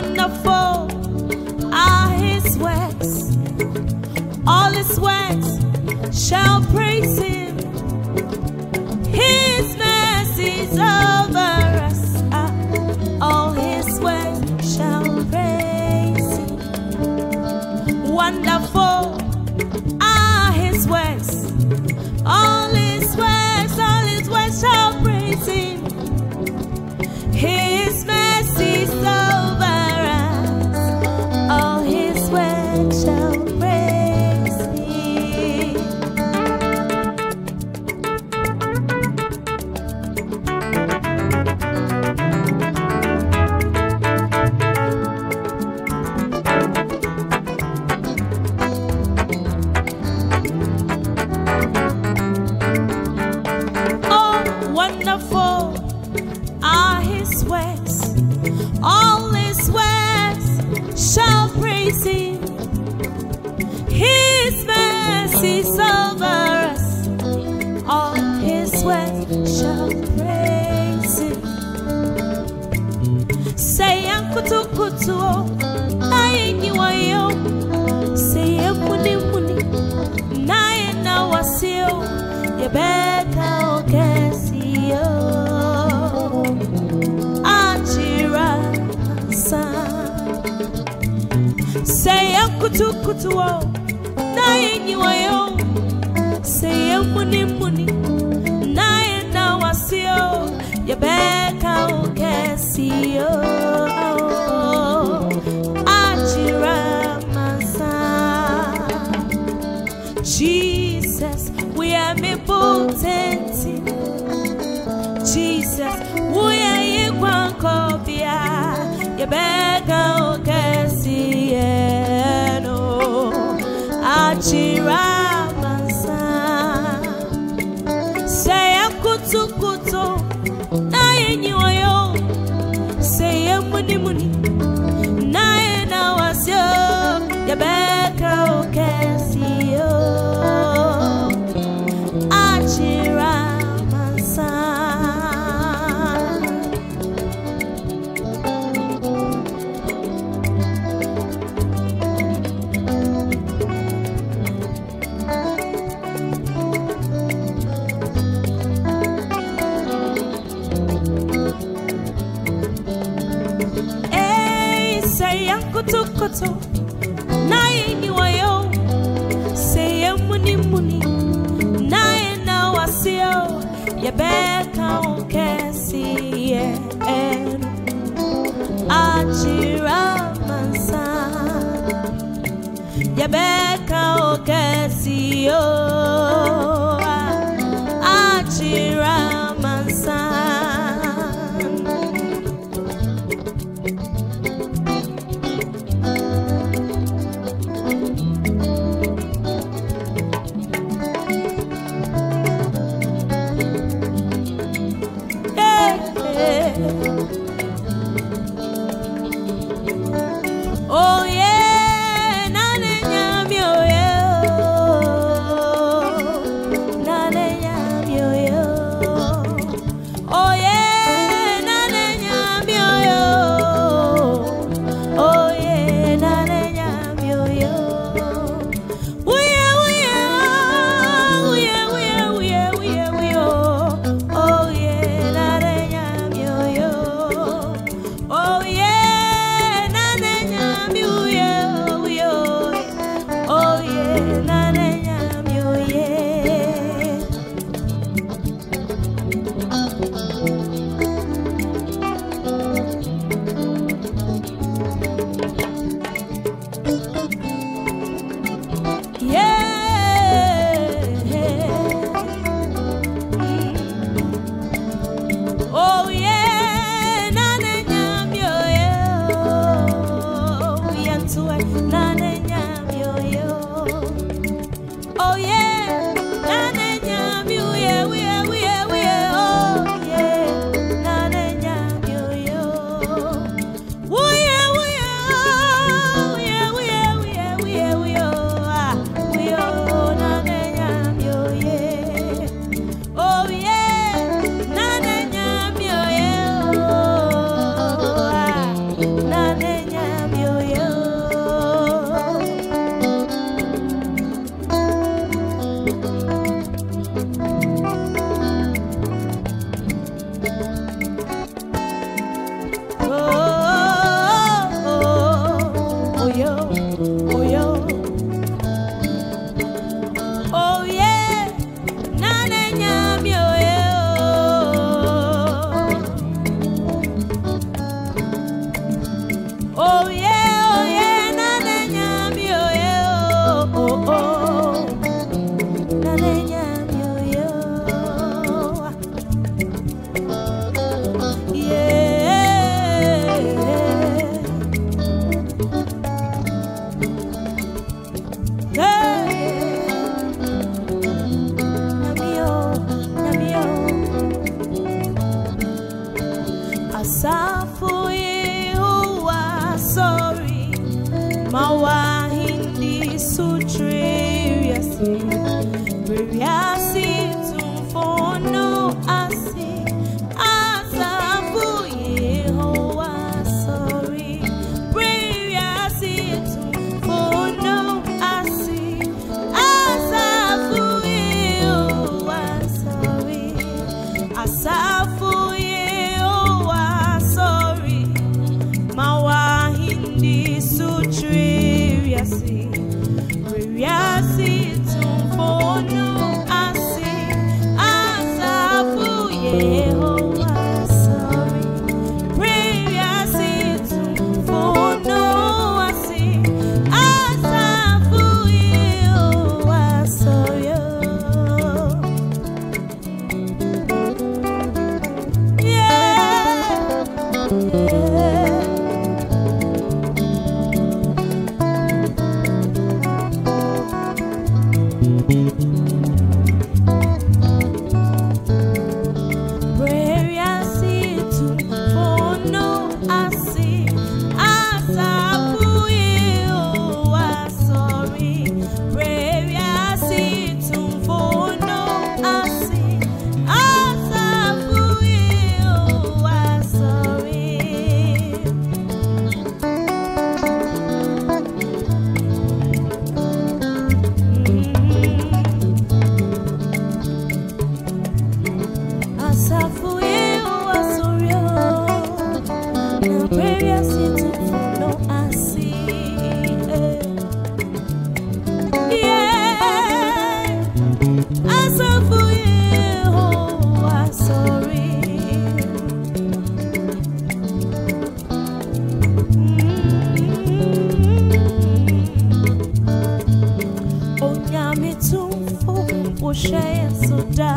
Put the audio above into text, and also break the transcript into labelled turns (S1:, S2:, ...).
S1: wonderful are his works. All his works shall praise him. His mercies over us. All his works shall praise him. Wonderful. kutuo na yenyi wayo seye muni muni. Na yenda wasio. Yebeka ukesio. oh yeah. asafu ye uwa sorry mawa hindi so yasi Onyame tumfo wohyɛ yɛn so da